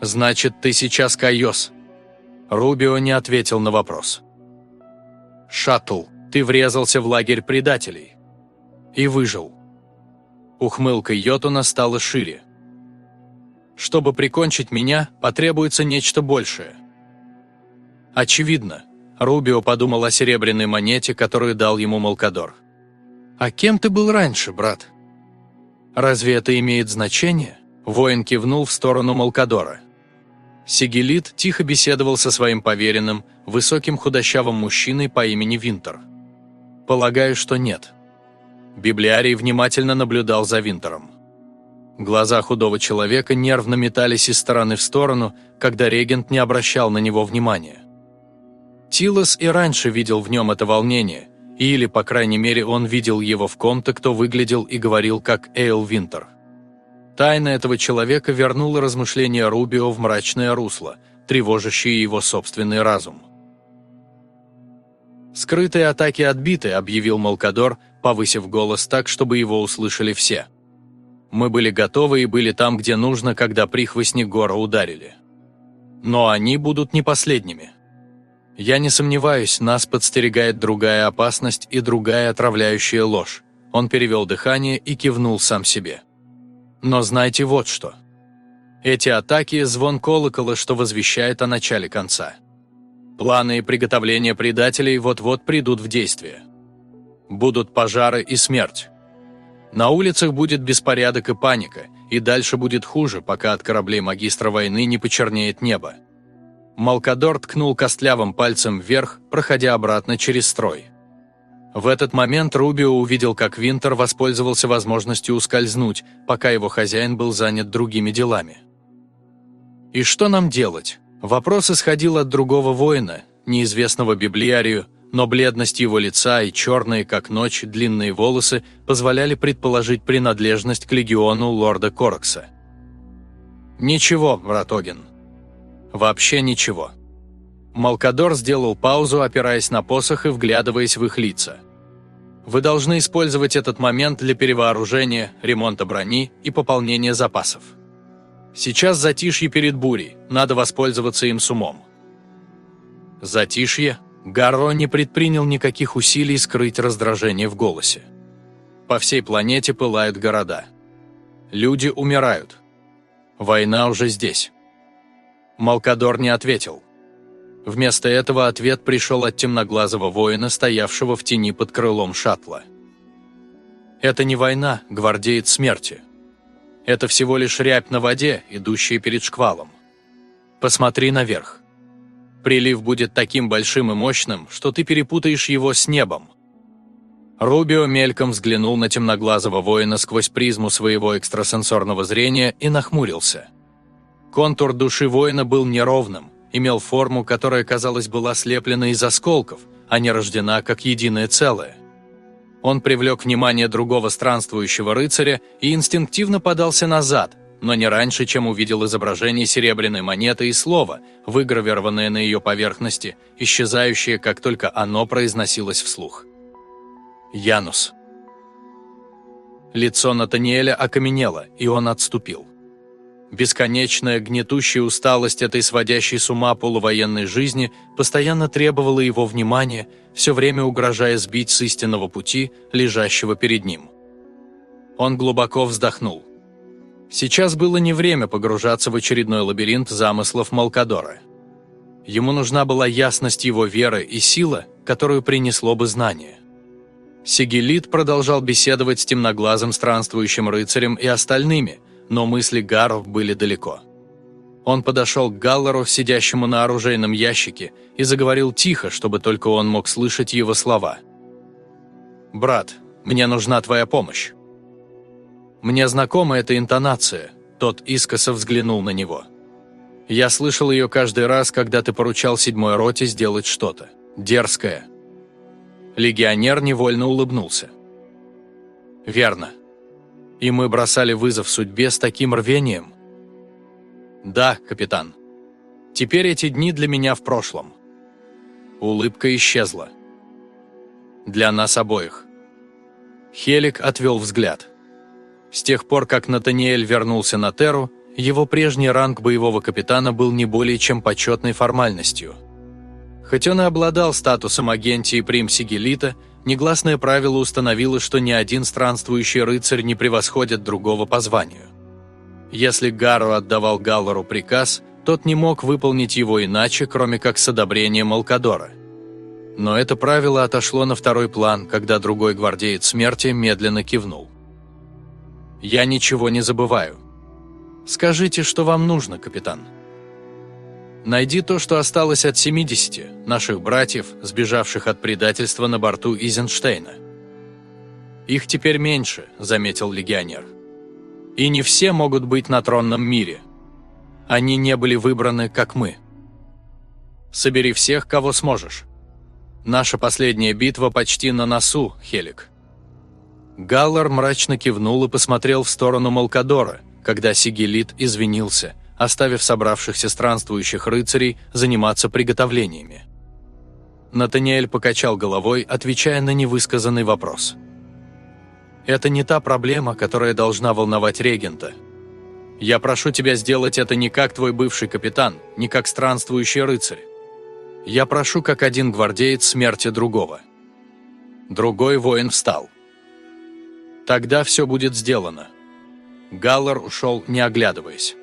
«Значит, ты сейчас Кайос?» Рубио не ответил на вопрос. «Шаттл, ты врезался в лагерь предателей и выжил. Ухмылка Йотуна стала шире. Чтобы прикончить меня, потребуется нечто большее. Очевидно, Рубио подумал о серебряной монете, которую дал ему Малкадор. «А кем ты был раньше, брат?» «Разве это имеет значение?» Воин кивнул в сторону Малкадора. Сигелит тихо беседовал со своим поверенным, высоким худощавым мужчиной по имени Винтер. «Полагаю, что нет». Библиарий внимательно наблюдал за Винтером. Глаза худого человека нервно метались из стороны в сторону, когда регент не обращал на него внимания. Тилос и раньше видел в нем это волнение, или, по крайней мере, он видел его в ком-то, кто выглядел и говорил как Эйл Винтер. Тайна этого человека вернула размышления Рубио в мрачное русло, тревожащее его собственный разум. «Скрытые атаки отбиты», — объявил Малкадор, повысив голос так, чтобы его услышали все. «Мы были готовы и были там, где нужно, когда прихвостни Гора ударили. Но они будут не последними. Я не сомневаюсь, нас подстерегает другая опасность и другая отравляющая ложь». Он перевел дыхание и кивнул сам себе. Но знайте вот что. Эти атаки – звон колокола, что возвещает о начале конца. Планы и приготовления предателей вот-вот придут в действие. Будут пожары и смерть. На улицах будет беспорядок и паника, и дальше будет хуже, пока от кораблей магистра войны не почернеет небо. Малкадор ткнул костлявым пальцем вверх, проходя обратно через строй. В этот момент Рубио увидел, как Винтер воспользовался возможностью ускользнуть, пока его хозяин был занят другими делами. «И что нам делать?» Вопрос исходил от другого воина, неизвестного библиарию, но бледность его лица и черные, как ночь, длинные волосы позволяли предположить принадлежность к легиону лорда Корокса. «Ничего, Ратогин. Вообще ничего». Малкадор сделал паузу, опираясь на посох и вглядываясь в их лица. Вы должны использовать этот момент для перевооружения, ремонта брони и пополнения запасов. Сейчас затишье перед бурей, надо воспользоваться им с умом. Затишье? Гарро не предпринял никаких усилий скрыть раздражение в голосе. По всей планете пылают города. Люди умирают. Война уже здесь. Малкадор не ответил. Вместо этого ответ пришел от темноглазого воина, стоявшего в тени под крылом шаттла. «Это не война, гвардеец смерти. Это всего лишь рябь на воде, идущая перед шквалом. Посмотри наверх. Прилив будет таким большим и мощным, что ты перепутаешь его с небом». Рубио мельком взглянул на темноглазого воина сквозь призму своего экстрасенсорного зрения и нахмурился. Контур души воина был неровным, имел форму, которая, казалось, была слеплена из осколков, а не рождена как единое целое. Он привлек внимание другого странствующего рыцаря и инстинктивно подался назад, но не раньше, чем увидел изображение серебряной монеты и слова, выгравированное на ее поверхности, исчезающее, как только оно произносилось вслух. Янус. Лицо Натаниэля окаменело, и он отступил. Бесконечная гнетущая усталость этой сводящей с ума полувоенной жизни постоянно требовала его внимания, все время угрожая сбить с истинного пути, лежащего перед ним. Он глубоко вздохнул. Сейчас было не время погружаться в очередной лабиринт замыслов Малкадора. Ему нужна была ясность его веры и сила, которую принесло бы знание. Сигелит продолжал беседовать с темноглазым странствующим рыцарем и остальными – но мысли Гаро были далеко. Он подошел к Галлару, сидящему на оружейном ящике, и заговорил тихо, чтобы только он мог слышать его слова. «Брат, мне нужна твоя помощь». Мне знакома эта интонация, тот искоса взглянул на него. Я слышал ее каждый раз, когда ты поручал седьмой роте сделать что-то. Дерзкое. Легионер невольно улыбнулся. «Верно. И мы бросали вызов судьбе с таким рвением? Да, капитан. Теперь эти дни для меня в прошлом. Улыбка исчезла. Для нас обоих. Хелик отвел взгляд. С тех пор, как Натаниэль вернулся на Терру, его прежний ранг боевого капитана был не более чем почетной формальностью. Хоть он и обладал статусом агентии Прим Сигелита, негласное правило установило, что ни один странствующий рыцарь не превосходит другого по званию. Если Гару отдавал Галлару приказ, тот не мог выполнить его иначе, кроме как с одобрения Малкадора. Но это правило отошло на второй план, когда другой гвардеец смерти медленно кивнул. «Я ничего не забываю. Скажите, что вам нужно, капитан?» Найди то, что осталось от 70 наших братьев, сбежавших от предательства на борту Изенштейна. «Их теперь меньше», — заметил легионер. «И не все могут быть на тронном мире. Они не были выбраны, как мы. Собери всех, кого сможешь. Наша последняя битва почти на носу, Хелик». Галлар мрачно кивнул и посмотрел в сторону Малкадора, когда Сигелит извинился — оставив собравшихся странствующих рыцарей заниматься приготовлениями. Натаниэль покачал головой, отвечая на невысказанный вопрос. «Это не та проблема, которая должна волновать регента. Я прошу тебя сделать это не как твой бывший капитан, не как странствующий рыцарь. Я прошу как один гвардеец смерти другого». Другой воин встал. «Тогда все будет сделано». Галлар ушел, не оглядываясь.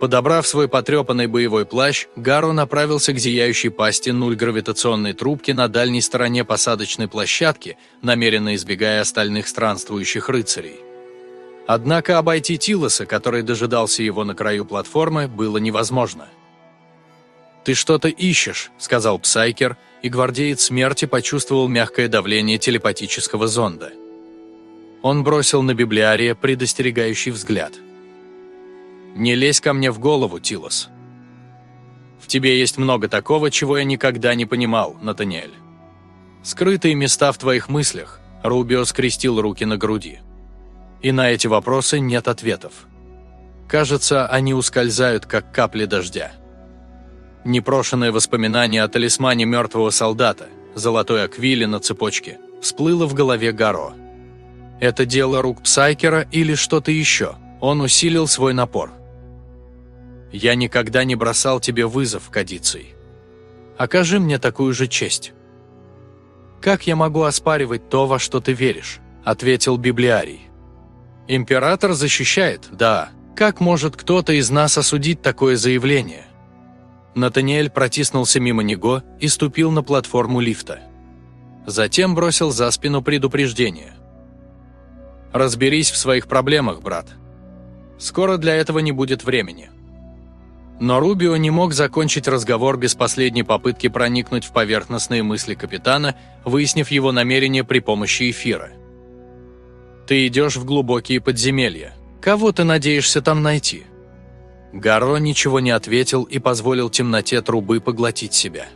Подобрав свой потрепанный боевой плащ, Гару направился к зияющей пасти нуль гравитационной трубки на дальней стороне посадочной площадки, намеренно избегая остальных странствующих рыцарей. Однако обойти Тилоса, который дожидался его на краю платформы, было невозможно. «Ты что-то ищешь», — сказал Псайкер, и гвардеец смерти почувствовал мягкое давление телепатического зонда. Он бросил на библиария предостерегающий взгляд — не лезь ко мне в голову, Тилос. В тебе есть много такого, чего я никогда не понимал, Натаниэль. Скрытые места в твоих мыслях, Рубио скрестил руки на груди. И на эти вопросы нет ответов. Кажется, они ускользают, как капли дождя. Непрошенное воспоминание о талисмане мертвого солдата, золотой аквиле на цепочке, всплыло в голове Гаро. Это дело рук Псайкера или что-то еще? Он усилил свой напор. Я никогда не бросал тебе вызов, Кадиций. Окажи мне такую же честь». «Как я могу оспаривать то, во что ты веришь?» – ответил библиарий. «Император защищает, да. Как может кто-то из нас осудить такое заявление?» Натаниэль протиснулся мимо него и ступил на платформу лифта. Затем бросил за спину предупреждение. «Разберись в своих проблемах, брат. Скоро для этого не будет времени». Но Рубио не мог закончить разговор без последней попытки проникнуть в поверхностные мысли капитана, выяснив его намерение при помощи эфира. «Ты идешь в глубокие подземелья. Кого ты надеешься там найти?» Гаро ничего не ответил и позволил темноте трубы поглотить себя.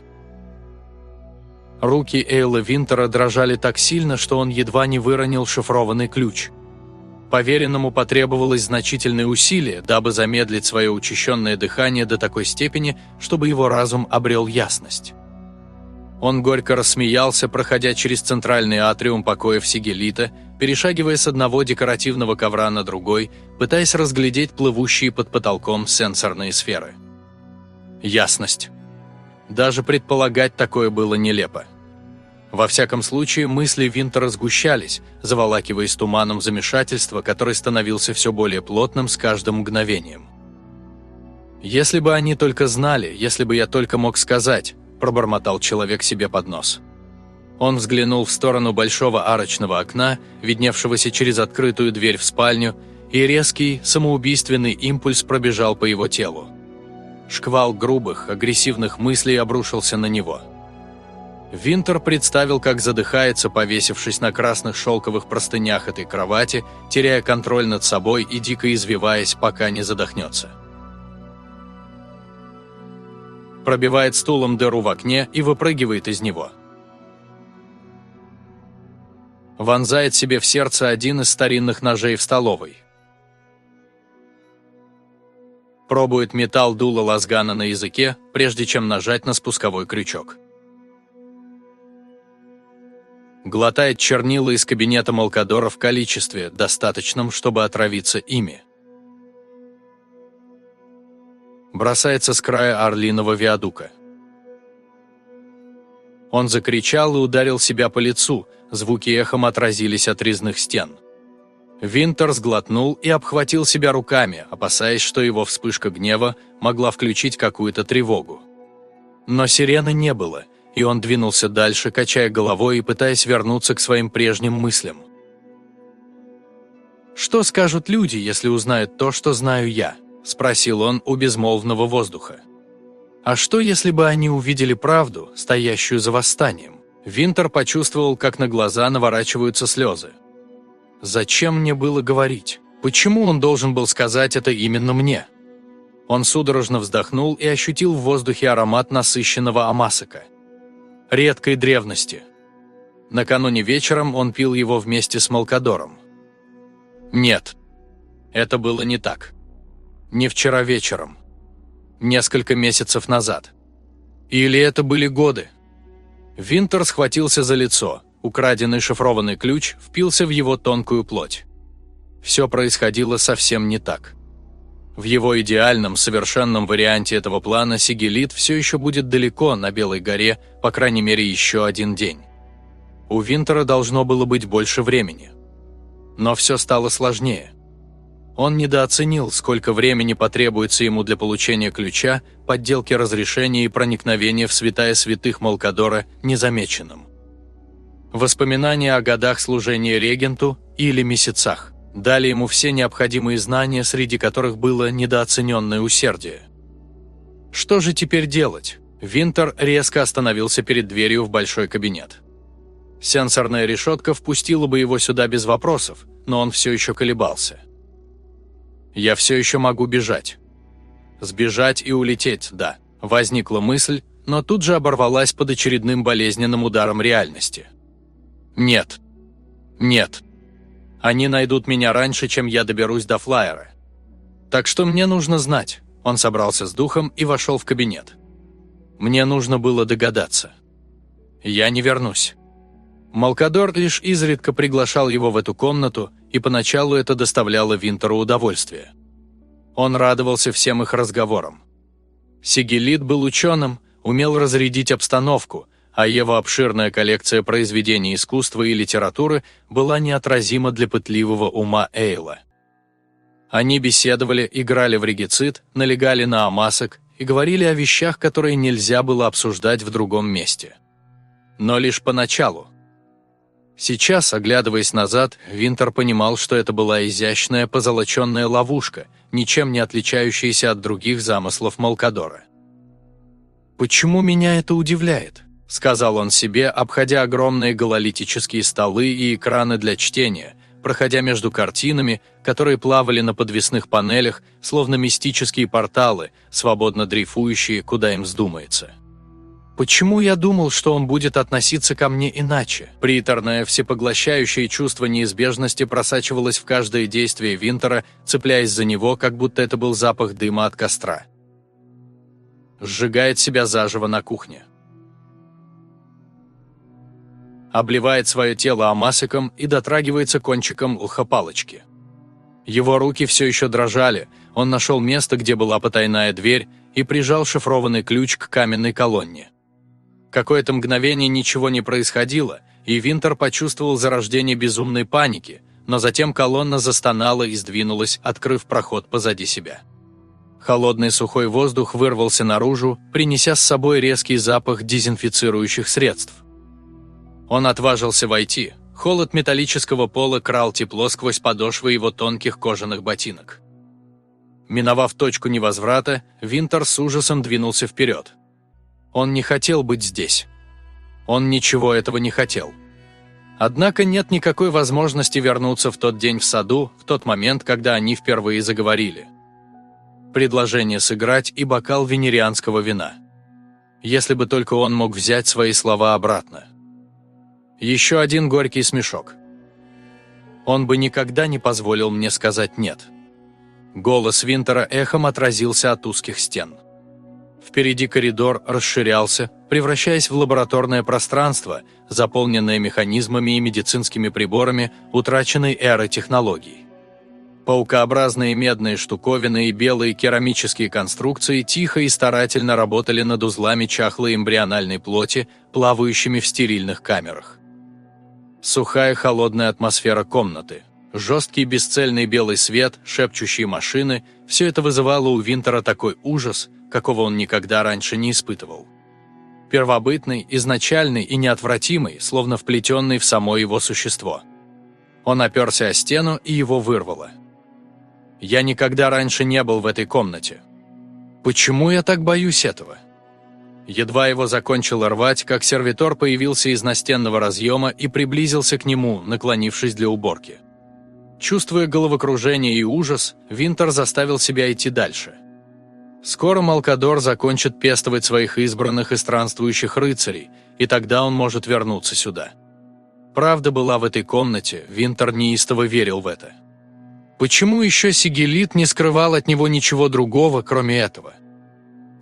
Руки Эйла Винтера дрожали так сильно, что он едва не выронил шифрованный ключ – Поверенному потребовалось значительное усилие, дабы замедлить свое учащенное дыхание до такой степени, чтобы его разум обрел ясность. Он горько рассмеялся, проходя через центральный атриум покоев Сигелита, перешагивая с одного декоративного ковра на другой, пытаясь разглядеть плывущие под потолком сенсорные сферы. Ясность. Даже предполагать такое было нелепо. Во всяком случае, мысли Винтера сгущались, заволакиваясь туманом замешательства, который становился все более плотным с каждым мгновением. «Если бы они только знали, если бы я только мог сказать», – пробормотал человек себе под нос. Он взглянул в сторону большого арочного окна, видневшегося через открытую дверь в спальню, и резкий, самоубийственный импульс пробежал по его телу. Шквал грубых, агрессивных мыслей обрушился на него – Винтер представил, как задыхается, повесившись на красных шелковых простынях этой кровати, теряя контроль над собой и дико извиваясь, пока не задохнется. Пробивает стулом дыру в окне и выпрыгивает из него. Вонзает себе в сердце один из старинных ножей в столовой. Пробует металл дула лазгана на языке, прежде чем нажать на спусковой крючок глотает чернила из кабинета Малкадора в количестве, достаточном, чтобы отравиться ими. Бросается с края орлиного виадука. Он закричал и ударил себя по лицу, звуки эхом отразились от резных стен. Винтер сглотнул и обхватил себя руками, опасаясь, что его вспышка гнева могла включить какую-то тревогу. Но сирены не было, и он двинулся дальше, качая головой и пытаясь вернуться к своим прежним мыслям. «Что скажут люди, если узнают то, что знаю я?» – спросил он у безмолвного воздуха. «А что, если бы они увидели правду, стоящую за восстанием?» Винтер почувствовал, как на глаза наворачиваются слезы. «Зачем мне было говорить? Почему он должен был сказать это именно мне?» Он судорожно вздохнул и ощутил в воздухе аромат насыщенного амасака. Редкой древности. Накануне вечером он пил его вместе с Малкадором. Нет, это было не так. Не вчера вечером. Несколько месяцев назад. Или это были годы. Винтер схватился за лицо, украденный шифрованный ключ впился в его тонкую плоть. Все происходило совсем не так. В его идеальном, совершенном варианте этого плана Сигелит все еще будет далеко на Белой горе, по крайней мере, еще один день. У Винтера должно было быть больше времени. Но все стало сложнее. Он недооценил, сколько времени потребуется ему для получения ключа, подделки разрешения и проникновения в святая святых Малкадора незамеченным. Воспоминания о годах служения регенту или месяцах дали ему все необходимые знания, среди которых было недооцененное усердие. Что же теперь делать? Винтер резко остановился перед дверью в большой кабинет. Сенсорная решетка впустила бы его сюда без вопросов, но он все еще колебался. «Я все еще могу бежать». «Сбежать и улететь, да», – возникла мысль, но тут же оборвалась под очередным болезненным ударом реальности. «Нет. Нет. Они найдут меня раньше, чем я доберусь до флайера. Так что мне нужно знать». Он собрался с духом и вошел в кабинет. Мне нужно было догадаться. Я не вернусь. Малкадор лишь изредка приглашал его в эту комнату, и поначалу это доставляло Винтеру удовольствие. Он радовался всем их разговорам. Сигелит был ученым, умел разрядить обстановку, а его обширная коллекция произведений искусства и литературы была неотразима для пытливого ума Эйла. Они беседовали, играли в регицит, налегали на амасок и говорили о вещах, которые нельзя было обсуждать в другом месте. Но лишь поначалу. Сейчас, оглядываясь назад, Винтер понимал, что это была изящная позолоченная ловушка, ничем не отличающаяся от других замыслов Малкадора. «Почему меня это удивляет?» – сказал он себе, обходя огромные гололитические столы и экраны для чтения, проходя между картинами, которые плавали на подвесных панелях, словно мистические порталы, свободно дрейфующие, куда им вздумается. Почему я думал, что он будет относиться ко мне иначе? Приторное, всепоглощающее чувство неизбежности просачивалось в каждое действие Винтера, цепляясь за него, как будто это был запах дыма от костра. Сжигает себя заживо на кухне. Обливает свое тело амасиком и дотрагивается кончиком ухопалочки. Его руки все еще дрожали, он нашел место, где была потайная дверь, и прижал шифрованный ключ к каменной колонне. Какое-то мгновение ничего не происходило, и Винтер почувствовал зарождение безумной паники, но затем колонна застонала и сдвинулась, открыв проход позади себя. Холодный сухой воздух вырвался наружу, принеся с собой резкий запах дезинфицирующих средств. Он отважился войти. Холод металлического пола крал тепло сквозь подошвы его тонких кожаных ботинок. Миновав точку невозврата, Винтер с ужасом двинулся вперед. Он не хотел быть здесь. Он ничего этого не хотел. Однако нет никакой возможности вернуться в тот день в саду, в тот момент, когда они впервые заговорили. Предложение сыграть и бокал венерианского вина. Если бы только он мог взять свои слова обратно. Еще один горький смешок. Он бы никогда не позволил мне сказать «нет». Голос Винтера эхом отразился от узких стен. Впереди коридор расширялся, превращаясь в лабораторное пространство, заполненное механизмами и медицинскими приборами утраченной эры технологий. Паукообразные медные штуковины и белые керамические конструкции тихо и старательно работали над узлами чахлой эмбриональной плоти, плавающими в стерильных камерах. Сухая холодная атмосфера комнаты, жесткий бесцельный белый свет, шепчущие машины – все это вызывало у Винтера такой ужас – какого он никогда раньше не испытывал. первобытный, изначальный и неотвратимый, словно вплетенный в само его существо. Он оперся о стену, и его вырвало. Я никогда раньше не был в этой комнате. Почему я так боюсь этого? Едва его закончил рвать, как сервитор появился из настенного разъема и приблизился к нему, наклонившись для уборки. Чувствуя головокружение и ужас, Винтер заставил себя идти дальше. Скоро Малкадор закончит пестовать своих избранных и странствующих рыцарей, и тогда он может вернуться сюда. Правда была в этой комнате, Винтер неистово верил в это. Почему еще Сигелит не скрывал от него ничего другого, кроме этого?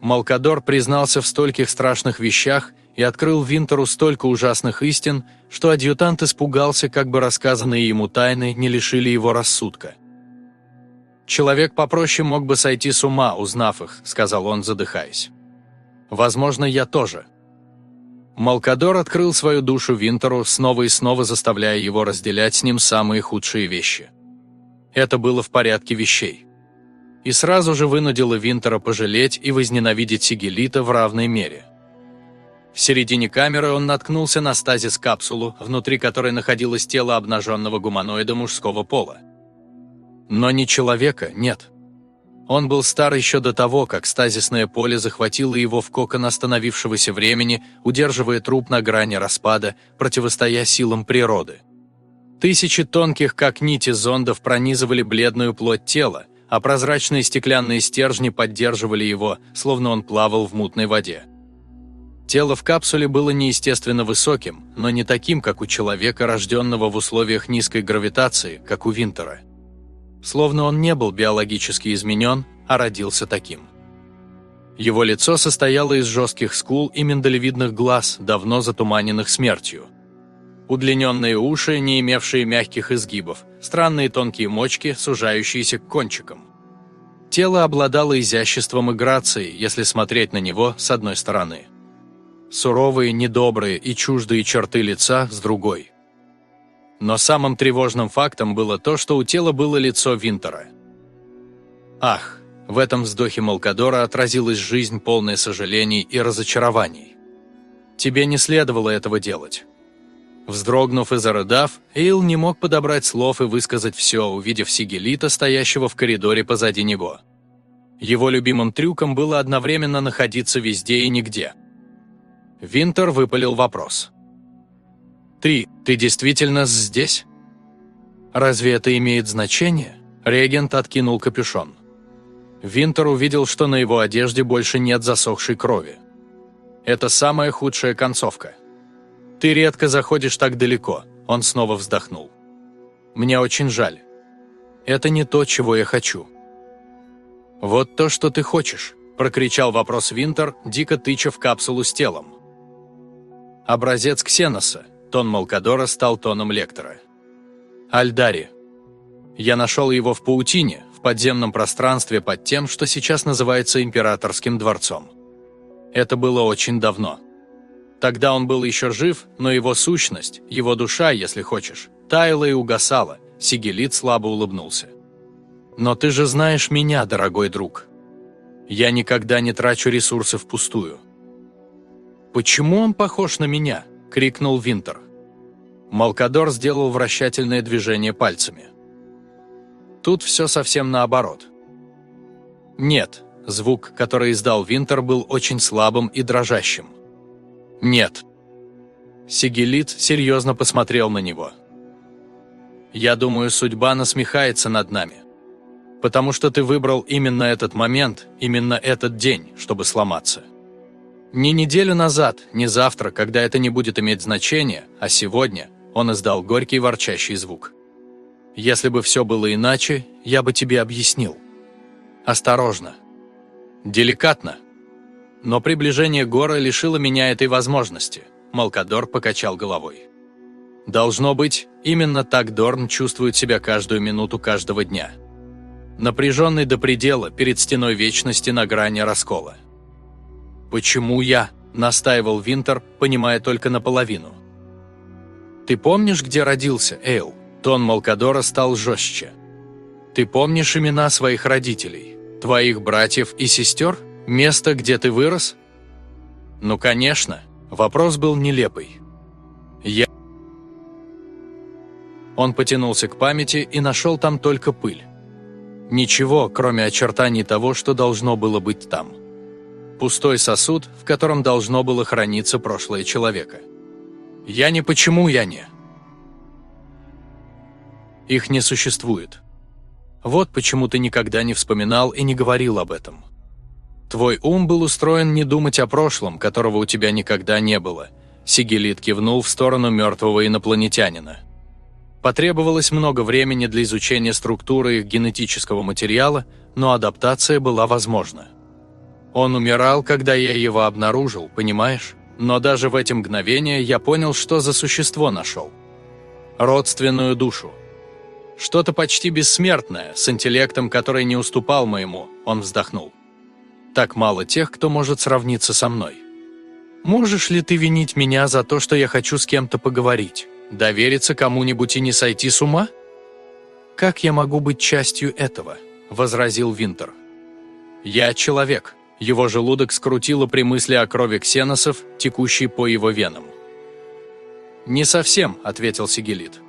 Малкадор признался в стольких страшных вещах и открыл Винтеру столько ужасных истин, что адъютант испугался, как бы рассказанные ему тайны не лишили его рассудка. «Человек попроще мог бы сойти с ума, узнав их», — сказал он, задыхаясь. «Возможно, я тоже». Малкадор открыл свою душу Винтеру, снова и снова заставляя его разделять с ним самые худшие вещи. Это было в порядке вещей. И сразу же вынудило Винтера пожалеть и возненавидеть Сигелита в равной мере. В середине камеры он наткнулся на стазис-капсулу, внутри которой находилось тело обнаженного гуманоида мужского пола. Но не человека, нет. Он был стар еще до того, как стазисное поле захватило его в кокон остановившегося времени, удерживая труп на грани распада, противостоя силам природы. Тысячи тонких, как нити зондов, пронизывали бледную плоть тела, а прозрачные стеклянные стержни поддерживали его, словно он плавал в мутной воде. Тело в капсуле было неестественно высоким, но не таким, как у человека, рожденного в условиях низкой гравитации, как у Винтера. Словно он не был биологически изменен, а родился таким. Его лицо состояло из жестких скул и миндалевидных глаз, давно затуманенных смертью – удлиненные уши, не имевшие мягких изгибов, странные тонкие мочки, сужающиеся к кончикам. Тело обладало изяществом и грацией, если смотреть на него с одной стороны. Суровые, недобрые и чуждые черты лица с другой. Но самым тревожным фактом было то, что у тела было лицо Винтера. Ах, в этом вздохе Малкадора отразилась жизнь, полная сожалений и разочарований. Тебе не следовало этого делать. Вздрогнув и зарыдав, Эйл не мог подобрать слов и высказать все, увидев Сигелита, стоящего в коридоре позади него. Его любимым трюком было одновременно находиться везде и нигде. Винтер выпалил вопрос. «Ты, ты действительно здесь?» «Разве это имеет значение?» Регент откинул капюшон. Винтер увидел, что на его одежде больше нет засохшей крови. Это самая худшая концовка. «Ты редко заходишь так далеко», – он снова вздохнул. «Мне очень жаль. Это не то, чего я хочу». «Вот то, что ты хочешь», – прокричал вопрос Винтер, дико тыча в капсулу с телом. «Образец Ксеноса», – тон Малкадора стал тоном лектора. «Альдари. Я нашел его в паутине, в подземном пространстве под тем, что сейчас называется Императорским дворцом. Это было очень давно». Тогда он был еще жив, но его сущность, его душа, если хочешь, таяла и угасала. Сигелит слабо улыбнулся. «Но ты же знаешь меня, дорогой друг. Я никогда не трачу ресурсы впустую». «Почему он похож на меня?» – крикнул Винтер. Малкадор сделал вращательное движение пальцами. Тут все совсем наоборот. Нет, звук, который издал Винтер, был очень слабым и дрожащим. «Нет». Сигелит серьезно посмотрел на него. «Я думаю, судьба насмехается над нами. Потому что ты выбрал именно этот момент, именно этот день, чтобы сломаться. Не неделю назад, не завтра, когда это не будет иметь значения, а сегодня он издал горький ворчащий звук. Если бы все было иначе, я бы тебе объяснил. Осторожно. Деликатно. Но приближение гора лишило меня этой возможности. Малкадор покачал головой. Должно быть, именно так Дорн чувствует себя каждую минуту каждого дня. Напряженный до предела перед стеной вечности на грани раскола. «Почему я?» – настаивал Винтер, понимая только наполовину. «Ты помнишь, где родился, Эйл?» Тон Малкадора стал жестче. «Ты помнишь имена своих родителей, твоих братьев и сестер?» Место, где ты вырос? Ну, конечно. Вопрос был нелепый. Я... Он потянулся к памяти и нашел там только пыль. Ничего, кроме очертаний того, что должно было быть там. Пустой сосуд, в котором должно было храниться прошлое человека. Я не почему я не. Их не существует. Вот почему ты никогда не вспоминал и не говорил об этом. Твой ум был устроен не думать о прошлом, которого у тебя никогда не было. Сигелит кивнул в сторону мертвого инопланетянина. Потребовалось много времени для изучения структуры их генетического материала, но адаптация была возможна. Он умирал, когда я его обнаружил, понимаешь? Но даже в эти мгновения я понял, что за существо нашел. Родственную душу. Что-то почти бессмертное, с интеллектом, который не уступал моему, он вздохнул. Так мало тех, кто может сравниться со мной. Можешь ли ты винить меня за то, что я хочу с кем-то поговорить? Довериться кому-нибудь и не сойти с ума? Как я могу быть частью этого? Возразил Винтер. Я человек. Его желудок скрутило при мысли о крови ксеносов, текущей по его венам. «Не совсем», — ответил Сигелит.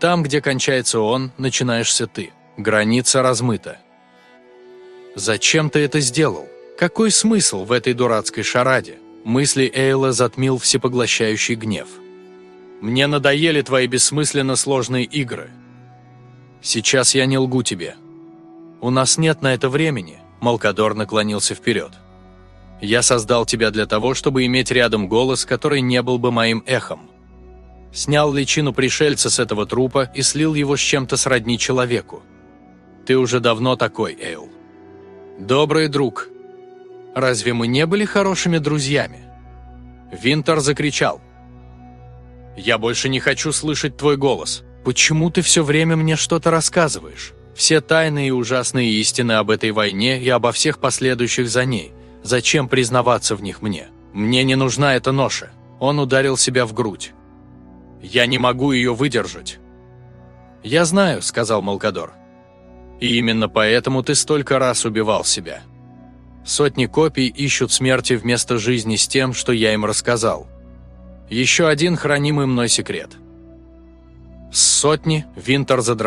«Там, где кончается он, начинаешься ты. Граница размыта. «Зачем ты это сделал? Какой смысл в этой дурацкой шараде?» Мысли Эйла затмил всепоглощающий гнев. «Мне надоели твои бессмысленно сложные игры. Сейчас я не лгу тебе. У нас нет на это времени», — Малкадор наклонился вперед. «Я создал тебя для того, чтобы иметь рядом голос, который не был бы моим эхом. Снял личину пришельца с этого трупа и слил его с чем-то сродни человеку. Ты уже давно такой, Эйл. «Добрый друг, разве мы не были хорошими друзьями?» Винтер закричал. «Я больше не хочу слышать твой голос. Почему ты все время мне что-то рассказываешь? Все тайные и ужасные истины об этой войне и обо всех последующих за ней. Зачем признаваться в них мне? Мне не нужна эта ноша». Он ударил себя в грудь. «Я не могу ее выдержать». «Я знаю», — сказал Малкадор. И именно поэтому ты столько раз убивал себя. Сотни копий ищут смерти вместо жизни с тем, что я им рассказал. Еще один хранимый мной секрет. С сотни Винтер задрожал.